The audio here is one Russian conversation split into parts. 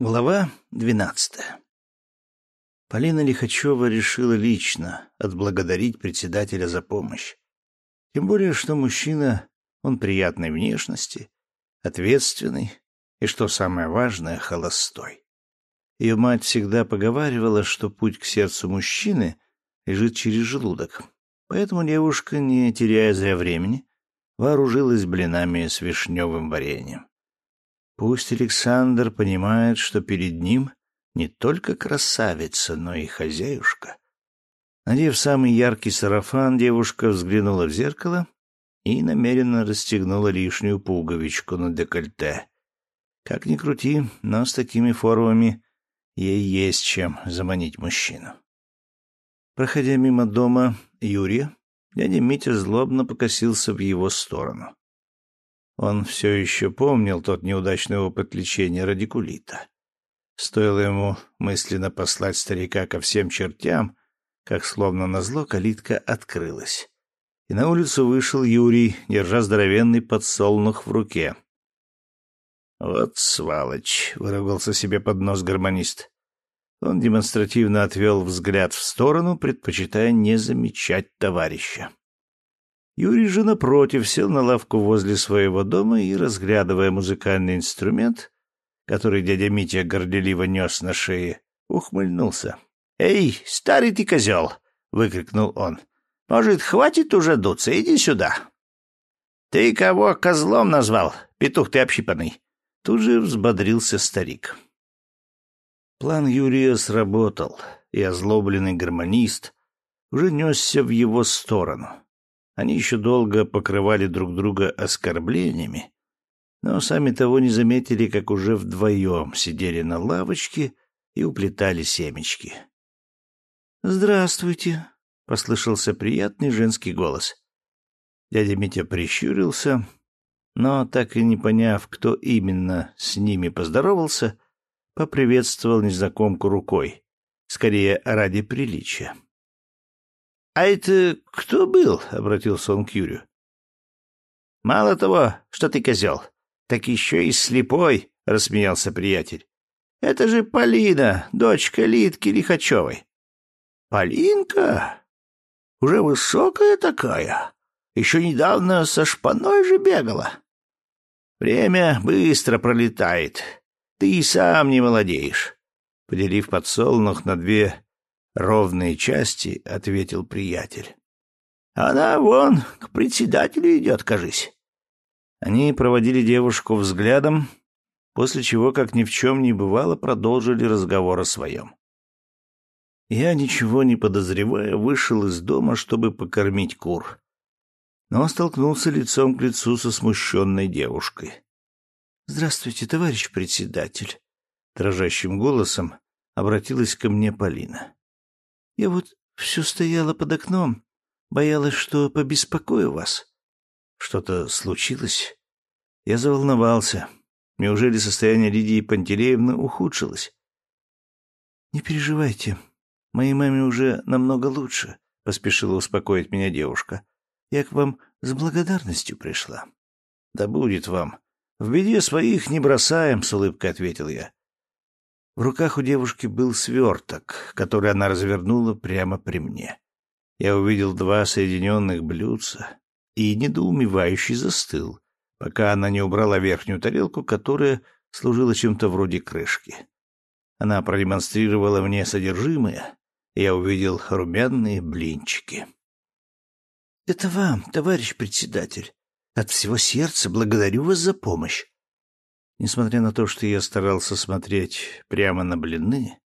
Глава двенадцатая. Полина Лихачева решила лично отблагодарить председателя за помощь. Тем более, что мужчина, он приятной внешности, ответственный и, что самое важное, холостой. Ее мать всегда поговаривала, что путь к сердцу мужчины лежит через желудок. Поэтому девушка, не теряя зря времени, вооружилась блинами с вишневым вареньем. Пусть Александр понимает, что перед ним не только красавица, но и хозяюшка. Надев самый яркий сарафан, девушка взглянула в зеркало и намеренно расстегнула лишнюю пуговичку на декольте. Как ни крути, но с такими формами ей есть чем заманить мужчину. Проходя мимо дома Юрия, дядя Митя злобно покосился в его сторону. Он все еще помнил тот неудачный опыт лечения радикулита. Стоило ему мысленно послать старика ко всем чертям, как словно назло калитка открылась. И на улицу вышел Юрий, держа здоровенный подсолнух в руке. «Вот сволочь!» — выругался себе под нос гармонист. Он демонстративно отвел взгляд в сторону, предпочитая не замечать товарища. Юрий же, напротив, сел на лавку возле своего дома и, разглядывая музыкальный инструмент, который дядя Митя горделиво нес на шее, ухмыльнулся. «Эй, старый ты козел!» — выкрикнул он. «Может, хватит уже дуться? Иди сюда!» «Ты кого козлом назвал, петух ты общипанный?» Тут же взбодрился старик. План Юрия сработал, и озлобленный гармонист уже несся в его сторону. Они еще долго покрывали друг друга оскорблениями, но сами того не заметили, как уже вдвоем сидели на лавочке и уплетали семечки. «Здравствуйте», — послышался приятный женский голос. Дядя Митя прищурился, но, так и не поняв, кто именно с ними поздоровался, поприветствовал незнакомку рукой, скорее ради приличия. «А это кто был?» — обратился он к Юрию. «Мало того, что ты козел, так еще и слепой», — рассмеялся приятель. «Это же Полина, дочка Литки Лихачевой». «Полинка? Уже высокая такая? Еще недавно со шпаной же бегала». «Время быстро пролетает. Ты и сам не молодеешь». Поделив подсолнух на две ровные части, — ответил приятель. — Она вон к председателю идет, кажись. Они проводили девушку взглядом, после чего, как ни в чем не бывало, продолжили разговор о своем. Я, ничего не подозревая, вышел из дома, чтобы покормить кур. Но столкнулся лицом к лицу со смущенной девушкой. — Здравствуйте, товарищ председатель. Дрожащим голосом обратилась ко мне Полина. Я вот все стояла под окном, боялась, что побеспокою вас. Что-то случилось? Я заволновался. Неужели состояние Лидии Пантелеевны ухудшилось? Не переживайте, моей маме уже намного лучше, поспешила успокоить меня девушка. Я к вам с благодарностью пришла. Да будет вам. В беде своих не бросаем, с улыбкой ответил я. В руках у девушки был сверток, который она развернула прямо при мне. Я увидел два соединенных блюдца и недоумевающий застыл, пока она не убрала верхнюю тарелку, которая служила чем-то вроде крышки. Она продемонстрировала мне содержимое, и я увидел румяные блинчики. — Это вам, товарищ председатель. От всего сердца благодарю вас за помощь. Несмотря на то, что я старался смотреть прямо на блины,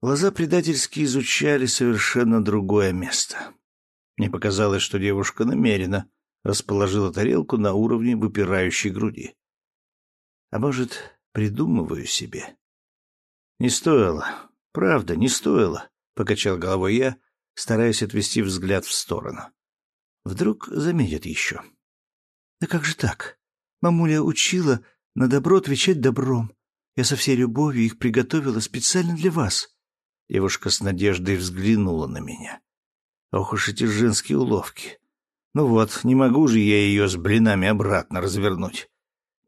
глаза предательски изучали совершенно другое место. Мне показалось, что девушка намеренно расположила тарелку на уровне выпирающей груди. А может, придумываю себе? Не стоило. Правда, не стоило, — покачал головой я, стараясь отвести взгляд в сторону. Вдруг заметят еще. Да как же так? Мамуля учила на добро отвечать добром. Я со всей любовью их приготовила специально для вас. Девушка с надеждой взглянула на меня. Ох уж эти женские уловки. Ну вот, не могу же я ее с блинами обратно развернуть.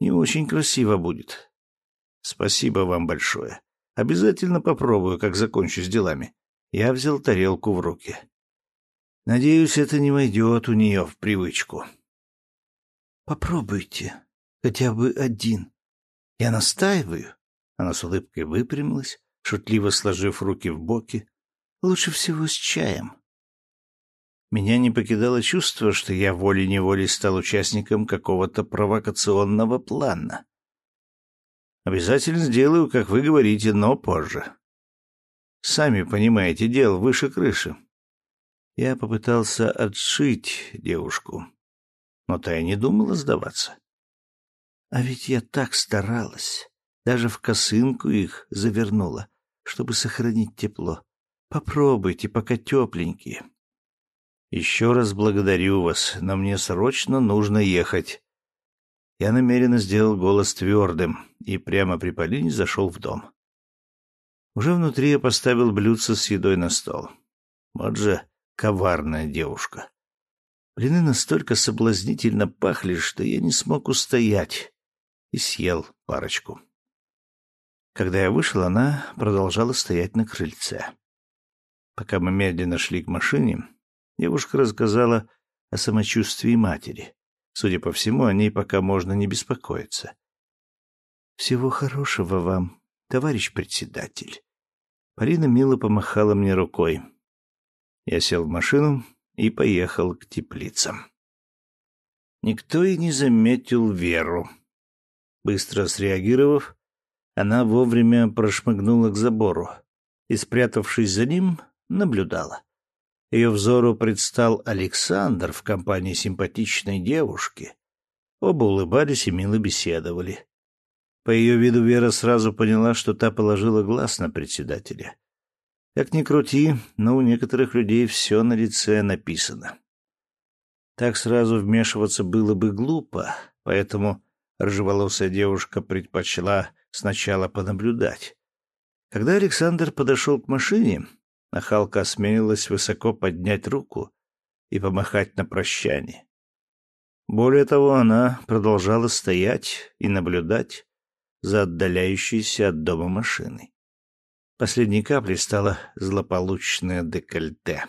Не очень красиво будет. Спасибо вам большое. Обязательно попробую, как закончу с делами. Я взял тарелку в руки. Надеюсь, это не войдет у нее в привычку. Попробуйте. Хотя бы один. Я настаиваю. Она с улыбкой выпрямилась, шутливо сложив руки в боки. Лучше всего с чаем. Меня не покидало чувство, что я волей-неволей стал участником какого-то провокационного плана. Обязательно сделаю, как вы говорите, но позже. Сами понимаете, дело выше крыши. Я попытался отшить девушку, но та и не думала сдаваться. А ведь я так старалась, даже в косынку их завернула, чтобы сохранить тепло. Попробуйте, пока тепленькие. Еще раз благодарю вас, но мне срочно нужно ехать. Я намеренно сделал голос твердым и прямо при Полине зашел в дом. Уже внутри я поставил блюдце с едой на стол. Вот же коварная девушка. Блины настолько соблазнительно пахли, что я не смог устоять и съел парочку. Когда я вышел, она продолжала стоять на крыльце. Пока мы медленно шли к машине, девушка рассказала о самочувствии матери. Судя по всему, о ней пока можно не беспокоиться. «Всего хорошего вам, товарищ председатель». Полина мило помахала мне рукой. Я сел в машину и поехал к теплицам. Никто и не заметил Веру. Быстро среагировав, она вовремя прошмыгнула к забору и, спрятавшись за ним, наблюдала. Ее взору предстал Александр в компании симпатичной девушки. Оба улыбались и мило беседовали. По ее виду Вера сразу поняла, что та положила глаз на председателя. Как ни крути, но у некоторых людей все на лице написано. Так сразу вмешиваться было бы глупо, поэтому рыжеволосая девушка предпочла сначала понаблюдать. Когда Александр подошел к машине, Нахалка осмелилась высоко поднять руку и помахать на прощание. Более того, она продолжала стоять и наблюдать за отдаляющейся от дома машиной. Последней каплей стало злополучное декольте.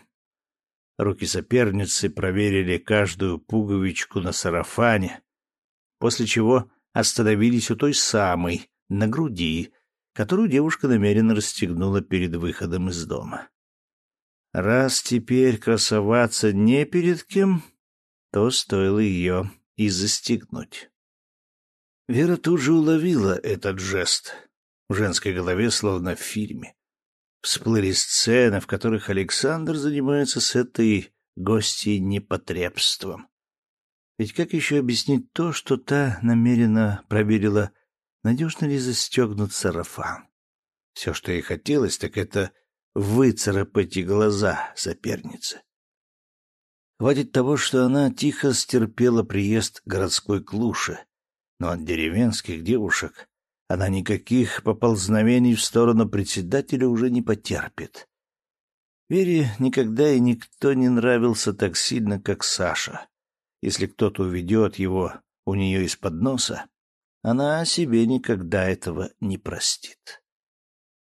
Руки соперницы проверили каждую пуговичку на сарафане, после чего остановились у той самой, на груди, которую девушка намеренно расстегнула перед выходом из дома. Раз теперь красоваться не перед кем, то стоило ее и застегнуть. Вера тут же уловила этот жест. В женской голове, словно в фильме, всплыли сцены, в которых Александр занимается с этой гостьей непотребством. Ведь как еще объяснить то, что та намеренно проверила, надежно ли застегнут сарафан? Все, что ей хотелось, так это выцарапать глаза соперницы. Хватит того, что она тихо стерпела приезд городской клуши, но от деревенских девушек она никаких поползновений в сторону председателя уже не потерпит. Вере никогда и никто не нравился так сильно, как Саша. Если кто-то уведет его у нее из-под носа, она себе никогда этого не простит.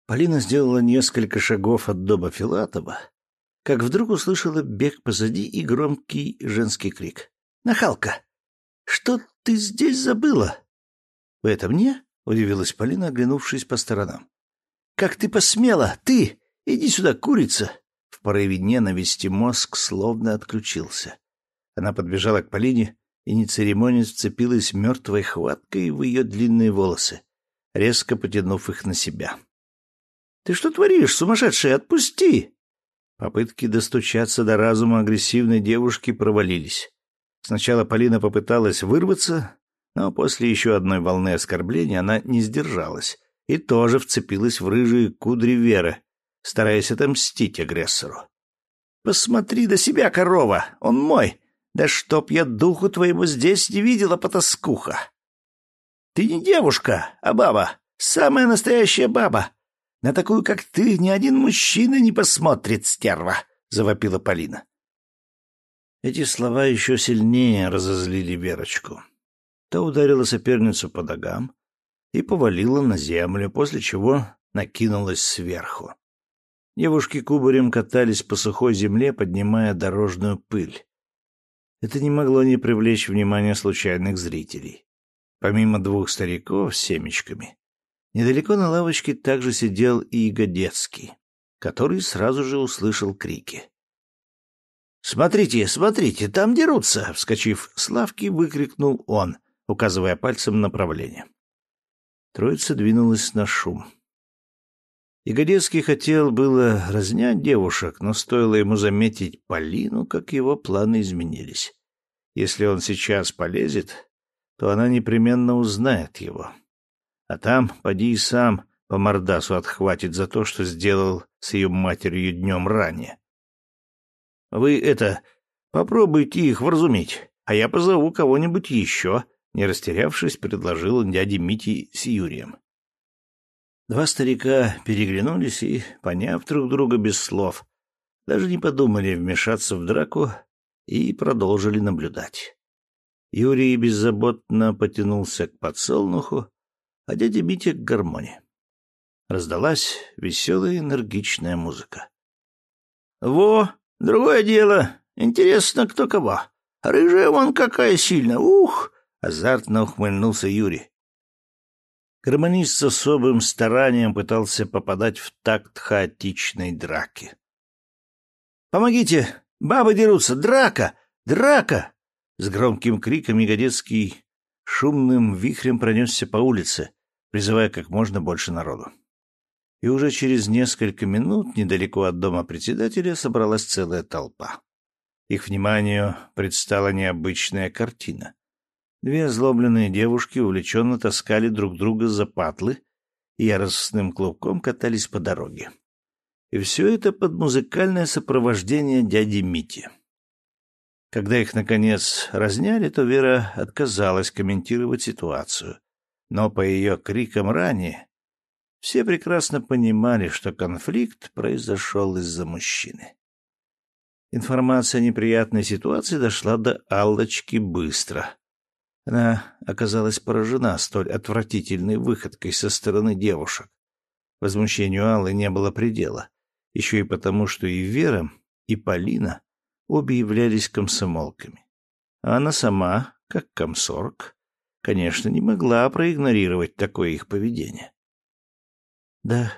Полина сделала несколько шагов от дома Филатова, как вдруг услышала бег позади и громкий женский крик. «Нахалка! Что ты здесь забыла?» «Вы это мне?» — удивилась Полина, оглянувшись по сторонам. «Как ты посмела! Ты! Иди сюда, курица!» В порыве ненависти мозг словно отключился. Она подбежала к Полине и, не церемонясь, вцепилась мертвой хваткой в ее длинные волосы, резко потянув их на себя. Ты что творишь, сумасшедшая? Отпусти!» Попытки достучаться до разума агрессивной девушки провалились. Сначала Полина попыталась вырваться, но после еще одной волны оскорблений она не сдержалась и тоже вцепилась в рыжие кудри Веры, стараясь отомстить агрессору. «Посмотри до себя, корова! Он мой! Да чтоб я духу твоему здесь не видела, потаскуха!» «Ты не девушка, а баба! Самая настоящая баба! На такую, как ты, ни один мужчина не посмотрит, стерва!» — завопила Полина. Эти слова еще сильнее разозлили Верочку. Та ударила соперницу по ногам, и повалила на землю, после чего накинулась сверху. Девушки кубарем катались по сухой земле, поднимая дорожную пыль. Это не могло не привлечь внимания случайных зрителей. Помимо двух стариков с семечками, недалеко на лавочке также сидел и Ягодецкий, который сразу же услышал крики. «Смотрите, смотрите, там дерутся!» — вскочив с лавки, выкрикнул он, указывая пальцем направление. Троица двинулась на шум. Ягодецкий хотел было разнять девушек, но стоило ему заметить Полину, как его планы изменились. Если он сейчас полезет, то она непременно узнает его. А там, поди и сам, по мордасу отхватит за то, что сделал с ее матерью днем ранее. Вы это, попробуйте их вразумить, а я позову кого-нибудь еще, не растерявшись, предложил он дяде Мити с Юрием. Два старика переглянулись и, поняв друг друга без слов, даже не подумали вмешаться в драку и продолжили наблюдать. Юрий беззаботно потянулся к подсолнуху, а дядя Митя к гармоне. Раздалась веселая энергичная музыка. — Во, Другое дело. Интересно, кто кого. Рыжая вон какая сильная. Ух! Азартно ухмыльнулся Юрий. Гармонист с особым старанием пытался попадать в такт хаотичной драки. «Помогите! Бабы дерутся! Драка! Драка!» С громким криком Ягодецкий шумным вихрем пронесся по улице, призывая как можно больше народу и уже через несколько минут недалеко от дома председателя собралась целая толпа. Их вниманию предстала необычная картина. Две озлобленные девушки увлеченно таскали друг друга за патлы и яростным клубком катались по дороге. И все это под музыкальное сопровождение дяди Мити. Когда их, наконец, разняли, то Вера отказалась комментировать ситуацию. Но по ее крикам ранее все прекрасно понимали, что конфликт произошел из-за мужчины. Информация о неприятной ситуации дошла до Аллочки быстро. Она оказалась поражена столь отвратительной выходкой со стороны девушек. Возмущению Аллы не было предела, еще и потому, что и Вера, и Полина обе являлись комсомолками. А она сама, как комсорг, конечно, не могла проигнорировать такое их поведение. «Да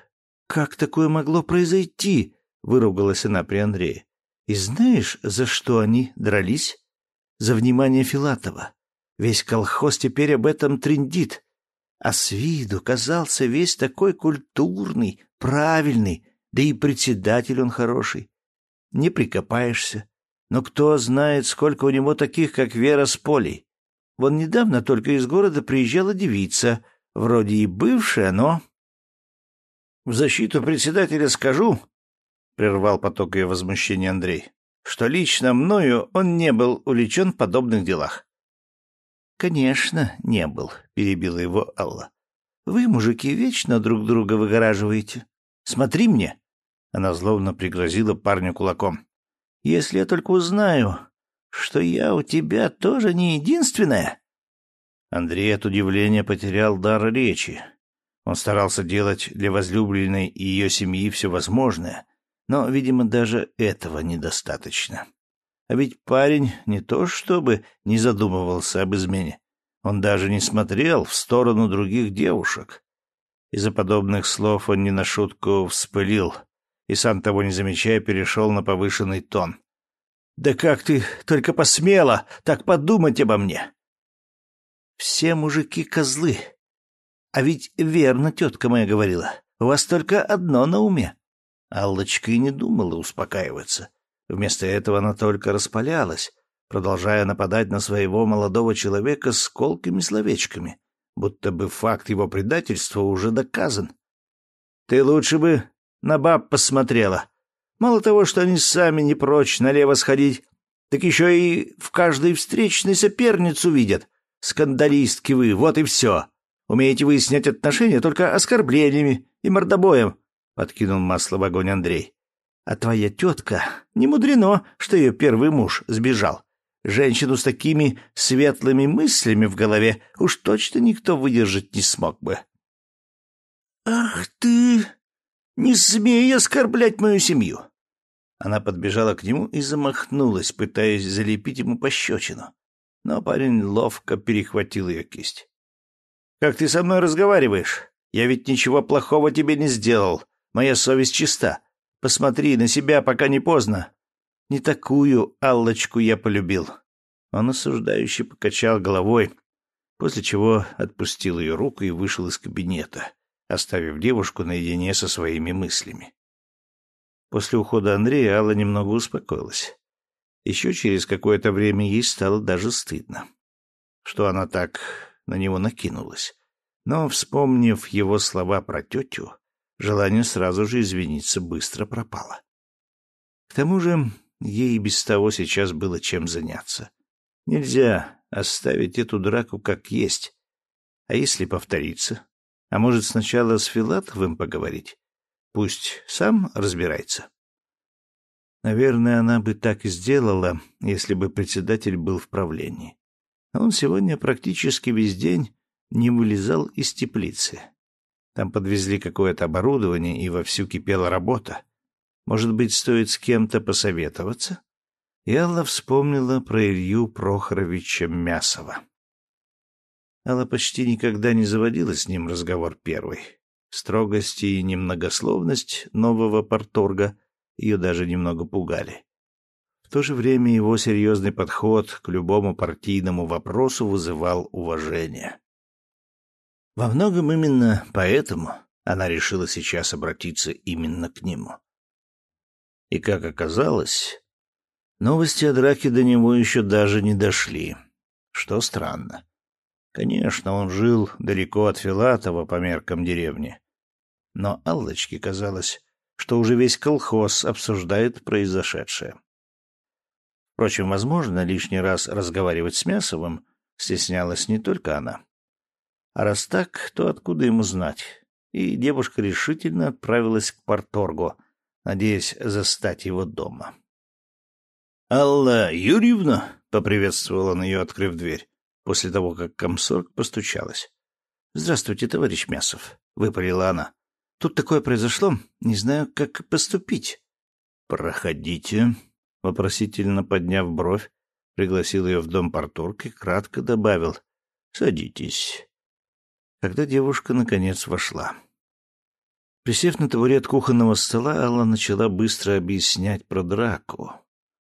как такое могло произойти?» — выругалась она при Андрее. «И знаешь, за что они дрались? За внимание Филатова. Весь колхоз теперь об этом трендит. А с виду казался весь такой культурный, правильный, да и председатель он хороший. Не прикопаешься. Но кто знает, сколько у него таких, как Вера с Полей. Вон недавно только из города приезжала девица, вроде и бывшая, но в защиту председателя скажу, — прервал поток ее возмущения Андрей, — что лично мною он не был увлечен в подобных делах. — Конечно, не был, — перебила его Алла. — Вы, мужики, вечно друг друга выгораживаете. Смотри мне! Она злобно пригрозила парню кулаком. — Если я только узнаю, что я у тебя тоже не единственная... Андрей от удивления потерял дар речи. Он старался делать для возлюбленной и ее семьи все возможное, но, видимо, даже этого недостаточно. А ведь парень не то чтобы не задумывался об измене, он даже не смотрел в сторону других девушек. Из-за подобных слов он не на шутку вспылил и, сам того не замечая, перешел на повышенный тон. «Да как ты только посмела так подумать обо мне!» «Все мужики козлы, а ведь верно тетка моя говорила. У вас только одно на уме. Аллочка и не думала успокаиваться. Вместо этого она только распалялась, продолжая нападать на своего молодого человека с колкими словечками, будто бы факт его предательства уже доказан. «Ты лучше бы на баб посмотрела. Мало того, что они сами не прочь налево сходить, так еще и в каждой встречной соперницу видят. Скандалистки вы, вот и все. Умеете выяснять отношения только оскорблениями и мордобоем, — подкинул масло в огонь Андрей. А твоя тетка, не мудрено, что ее первый муж сбежал. Женщину с такими светлыми мыслями в голове уж точно никто выдержать не смог бы. «Ах ты! Не смей оскорблять мою семью!» Она подбежала к нему и замахнулась, пытаясь залепить ему пощечину. Но парень ловко перехватил ее кисть. «Как ты со мной разговариваешь? Я ведь ничего плохого тебе не сделал. Моя совесть чиста. Посмотри на себя, пока не поздно. Не такую Аллочку я полюбил. Он осуждающе покачал головой, после чего отпустил ее руку и вышел из кабинета, оставив девушку наедине со своими мыслями. После ухода Андрея Алла немного успокоилась. Еще через какое-то время ей стало даже стыдно, что она так на него накинулась. Но, вспомнив его слова про тетю, желание сразу же извиниться быстро пропало. К тому же Ей без того сейчас было чем заняться. Нельзя оставить эту драку как есть. А если повторится? А может, сначала с Филатовым поговорить? Пусть сам разбирается. Наверное, она бы так и сделала, если бы председатель был в правлении. А он сегодня практически весь день не вылезал из теплицы. Там подвезли какое-то оборудование, и вовсю кипела работа. Может быть, стоит с кем-то посоветоваться? И Алла вспомнила про Илью Прохоровича Мясова. Алла почти никогда не заводила с ним разговор первый. Строгость и немногословность нового порторга ее даже немного пугали. В то же время его серьезный подход к любому партийному вопросу вызывал уважение. Во многом именно поэтому она решила сейчас обратиться именно к нему. И, как оказалось, новости о драке до него еще даже не дошли. Что странно. Конечно, он жил далеко от Филатова по меркам деревни. Но Аллочке казалось, что уже весь колхоз обсуждает произошедшее. Впрочем, возможно, лишний раз разговаривать с Мясовым стеснялась не только она. А раз так, то откуда ему знать? И девушка решительно отправилась к порторгу — надеясь застать его дома. «Алла Юрьевна!» — поприветствовал он ее, открыв дверь, после того, как комсорг постучалась. «Здравствуйте, товарищ Мясов», — выпалила она. «Тут такое произошло, не знаю, как поступить». «Проходите», — вопросительно подняв бровь, пригласил ее в дом порторг и кратко добавил «Садитесь». Когда девушка, наконец, вошла. Присев на табурет кухонного стола, Алла начала быстро объяснять про драку,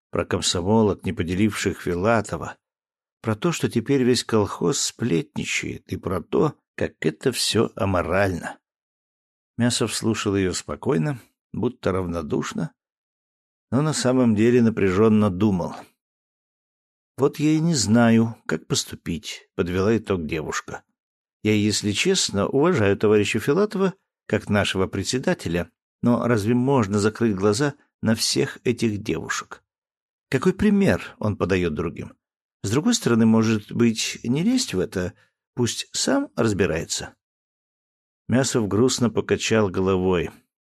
про комсомолок, не поделивших Филатова, про то, что теперь весь колхоз сплетничает, и про то, как это все аморально. Мясов слушал ее спокойно, будто равнодушно, но на самом деле напряженно думал. «Вот я и не знаю, как поступить», — подвела итог девушка. «Я, если честно, уважаю товарища Филатова как нашего председателя, но разве можно закрыть глаза на всех этих девушек? Какой пример он подает другим? С другой стороны, может быть, не лезть в это, пусть сам разбирается. Мясов грустно покачал головой.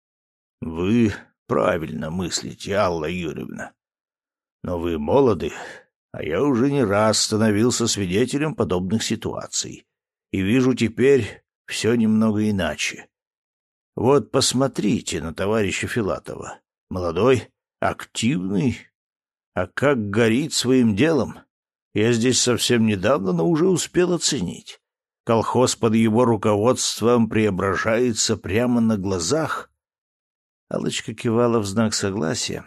— Вы правильно мыслите, Алла Юрьевна. Но вы молоды, а я уже не раз становился свидетелем подобных ситуаций. И вижу теперь все немного иначе. Вот посмотрите на товарища Филатова. Молодой, активный, а как горит своим делом. Я здесь совсем недавно, но уже успел оценить. Колхоз под его руководством преображается прямо на глазах. Алочка кивала в знак согласия,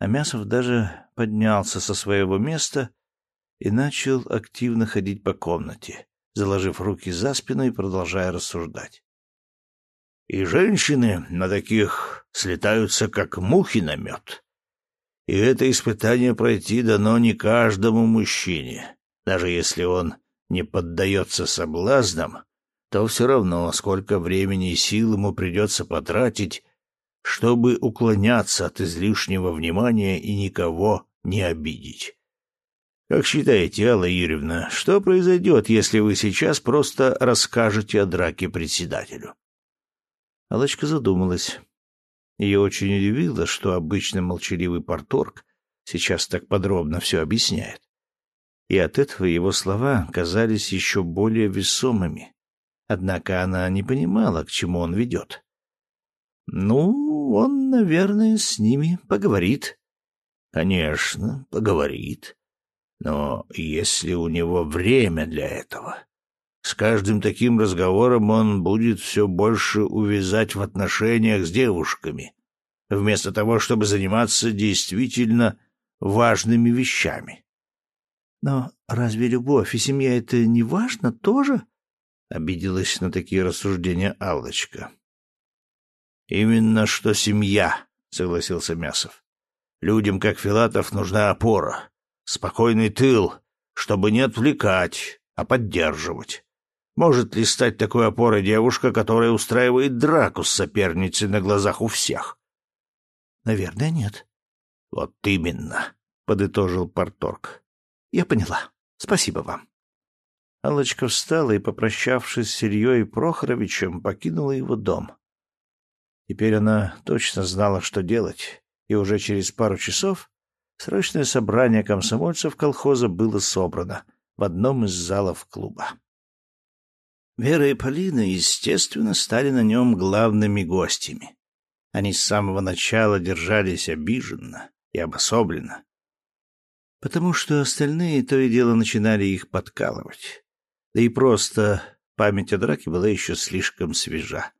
а Мясов даже поднялся со своего места и начал активно ходить по комнате, заложив руки за спину и продолжая рассуждать. И женщины на таких слетаются, как мухи на мед. И это испытание пройти дано не каждому мужчине. Даже если он не поддается соблазнам, то все равно, сколько времени и сил ему придется потратить, чтобы уклоняться от излишнего внимания и никого не обидеть. Как считаете, Алла Юрьевна, что произойдет, если вы сейчас просто расскажете о драке председателю? Алочка задумалась. Ее очень удивило, что обычно молчаливый порторг сейчас так подробно все объясняет. и от этого его слова казались еще более весомыми. Однако она не понимала, к чему он ведет. «Ну, он, наверное, с ними поговорит». «Конечно, поговорит. Но если у него время для этого...» С каждым таким разговором он будет все больше увязать в отношениях с девушками, вместо того, чтобы заниматься действительно важными вещами. Но разве любовь и семья — это не важно тоже? Обиделась на такие рассуждения Аллочка. Именно что семья, согласился Мясов. Людям, как Филатов, нужна опора, спокойный тыл, чтобы не отвлекать, а поддерживать. Может ли стать такой опорой девушка, которая устраивает драку с соперницей на глазах у всех? Наверное, нет. Вот именно, подытожил Порторг. Я поняла. Спасибо вам. Аллочка встала и, попрощавшись с Ильей Прохоровичем, покинула его дом. Теперь она точно знала, что делать, и уже через пару часов срочное собрание комсомольцев колхоза было собрано в одном из залов клуба. Вера и Полина, естественно, стали на нем главными гостями. Они с самого начала держались обиженно и обособленно, потому что остальные то и дело начинали их подкалывать. Да и просто память о драке была еще слишком свежа.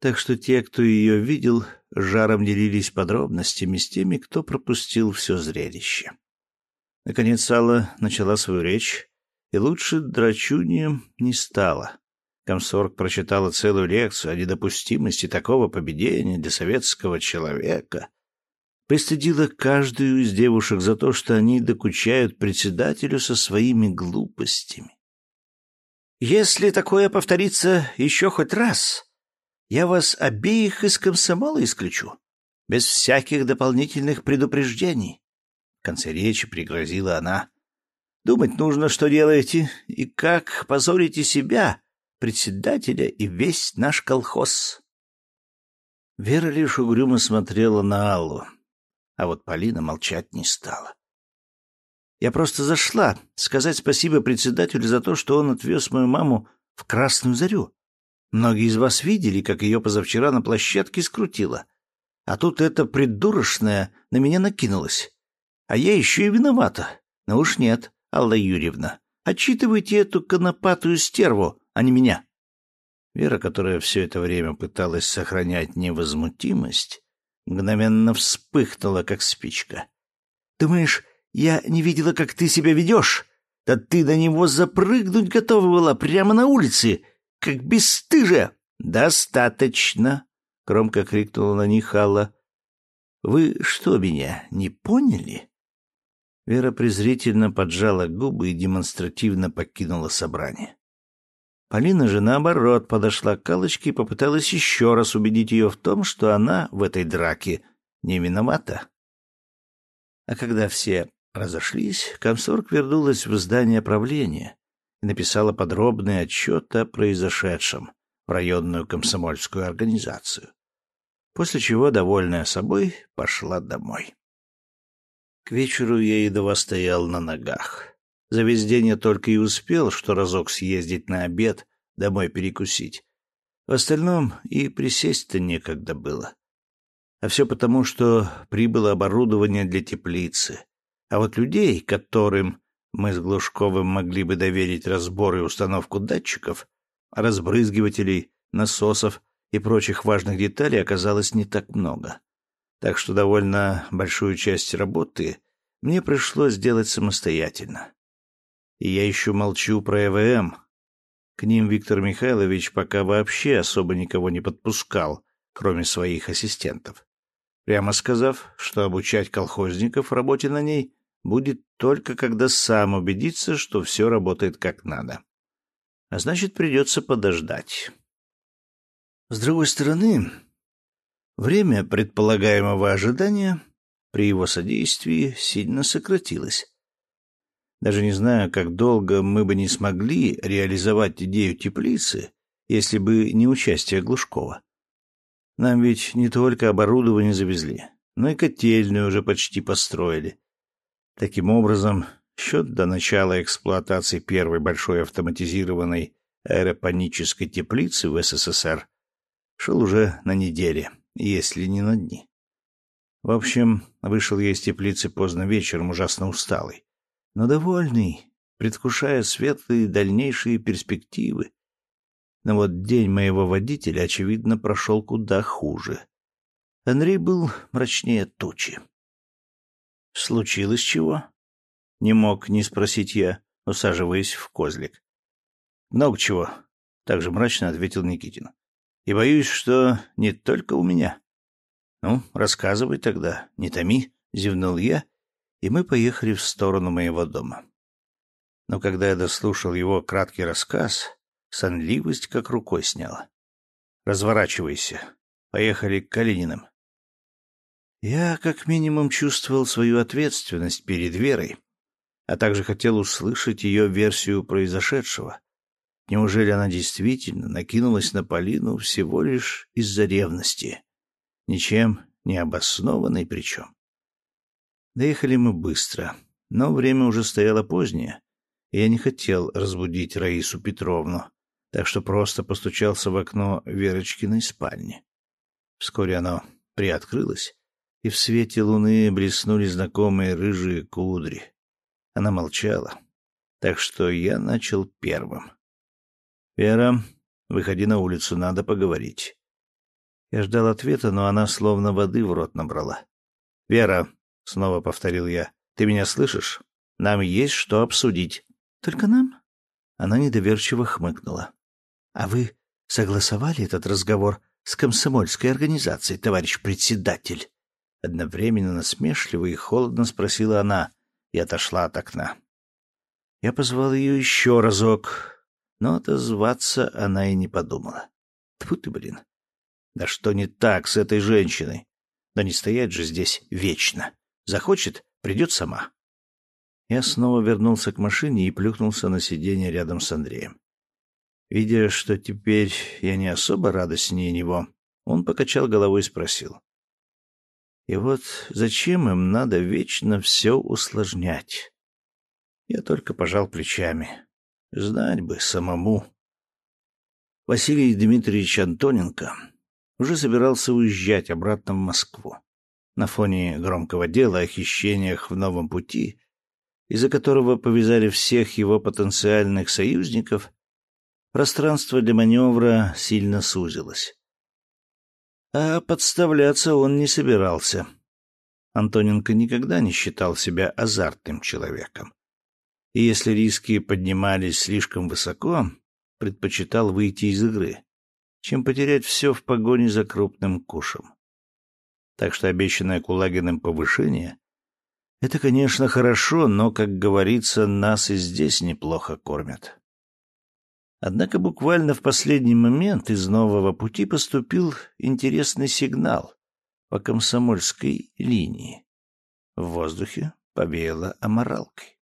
Так что те, кто ее видел, жаром делились подробностями с теми, кто пропустил все зрелище. Наконец Алла начала свою речь, и лучше драчунья не стало. Комсорг прочитала целую лекцию о недопустимости такого поведения для советского человека, пристыдила каждую из девушек за то, что они докучают председателю со своими глупостями. «Если такое повторится еще хоть раз, я вас обеих из комсомола исключу, без всяких дополнительных предупреждений». В конце речи пригрозила она. «Думать нужно, что делаете, и как позорите себя, председателя и весь наш колхоз». Вера лишь угрюмо смотрела на Аллу, а вот Полина молчать не стала. Я просто зашла сказать спасибо председателю за то, что он отвез мою маму в Красную Зарю. Многие из вас видели, как ее позавчера на площадке скрутило. А тут эта придурочная на меня накинулась. А я еще и виновата. Но уж нет, Алла Юрьевна. Отчитывайте эту конопатую стерву, а не меня. Вера, которая все это время пыталась сохранять невозмутимость, мгновенно вспыхнула, как спичка. «Думаешь, я не видела, как ты себя ведешь? Да ты на него запрыгнуть готова была прямо на улице, как бесстыжая!» «Достаточно!» — громко крикнула на них Алла. «Вы что, меня не поняли?» Вера презрительно поджала губы и демонстративно покинула собрание. Полина же, наоборот, подошла к Калочке и попыталась еще раз убедить ее в том, что она в этой драке не виновата. А когда все разошлись, комсорг вернулась в здание правления и написала подробный отчет о произошедшем в районную комсомольскую организацию, после чего, довольная собой, пошла домой. К вечеру я едва стоял на ногах. За весь день я только и успел, что разок съездить на обед, домой перекусить. В остальном и присесть-то некогда было. А все потому, что прибыло оборудование для теплицы. А вот людей, которым мы с Глушковым могли бы доверить разбор и установку датчиков, разбрызгивателей, насосов и прочих важных деталей оказалось не так много. Так что довольно большую часть работы мне пришлось сделать самостоятельно. И я еще молчу про ЭВМ. К ним Виктор Михайлович пока вообще особо никого не подпускал, кроме своих ассистентов. Прямо сказав, что обучать колхозников работе на ней будет только когда сам убедится, что все работает как надо. А значит, придется подождать. С другой стороны, время предполагаемого ожидания при его содействии сильно сократилось. Даже не знаю, как долго мы бы не смогли реализовать идею теплицы, если бы не участие Глушкова. Нам ведь не только оборудование завезли, но и котельную уже почти построили. Таким образом, Счет до начала эксплуатации первой большой автоматизированной аэропонической теплицы в СССР шел уже на неделе, если не на дни. В общем, вышел я из теплицы поздно вечером, ужасно усталый, но довольный, предвкушая светлые дальнейшие перспективы. Но вот день моего водителя, очевидно, прошел куда хуже. Андрей был мрачнее тучи. «Случилось чего?» Не мог не спросить я, усаживаясь в козлик. «Много чего», — также мрачно ответил Никитин. «И боюсь, что не только у меня». «Ну, рассказывай тогда, не томи», — зевнул я, и мы поехали в сторону моего дома. Но когда я дослушал его краткий рассказ, сонливость как рукой сняла. «Разворачивайся. Поехали к Калининым». Я как минимум чувствовал свою ответственность перед Верой, а также хотел услышать ее версию произошедшего. Неужели она действительно накинулась на Полину всего лишь из-за ревности? Ничем не обоснованной причем. Доехали мы быстро, но время уже стояло позднее, и я не хотел разбудить Раису Петровну, так что просто постучался в окно Верочкиной спальни. Вскоре оно приоткрылось, и в свете луны блеснули знакомые рыжие кудри. Она молчала, так что я начал первым. «Вера, выходи на улицу, надо поговорить». Я ждал ответа, но она словно воды в рот набрала. «Вера», — снова повторил я, — «ты меня слышишь? Нам есть что обсудить». «Только нам?» Она недоверчиво хмыкнула. «А вы согласовали этот разговор с комсомольской организацией, товарищ председатель?» Одновременно насмешливо и холодно спросила она, и отошла от окна. Я позвал ее еще разок, но отозваться она и не подумала. Тьфу ты, блин. Да что не так с этой женщиной? Да не стоять же здесь вечно. Захочет — придет сама. Я снова вернулся к машине и плюхнулся на сиденье рядом с Андреем. Видя, что теперь я не особо радостнее него, он покачал головой и спросил. И вот зачем им надо вечно все усложнять? Я только пожал плечами. Знать бы самому. Василий Дмитриевич Антоненко уже собирался уезжать обратно в Москву. На фоне громкого дела о хищениях в новом пути, из-за которого повязали всех его потенциальных союзников, пространство для маневра сильно сузилось. А подставляться он не собирался. Антоненко никогда не считал себя азартным человеком. И если риски поднимались слишком высоко, предпочитал выйти из игры, чем потерять все в погоне за крупным кушем. Так что обещанное Кулагиным повышение — это, конечно, хорошо, но, как говорится, нас и здесь неплохо кормят. Однако буквально в последний момент из нового пути поступил интересный сигнал по комсомольской линии. В воздухе повеяло аморалкой.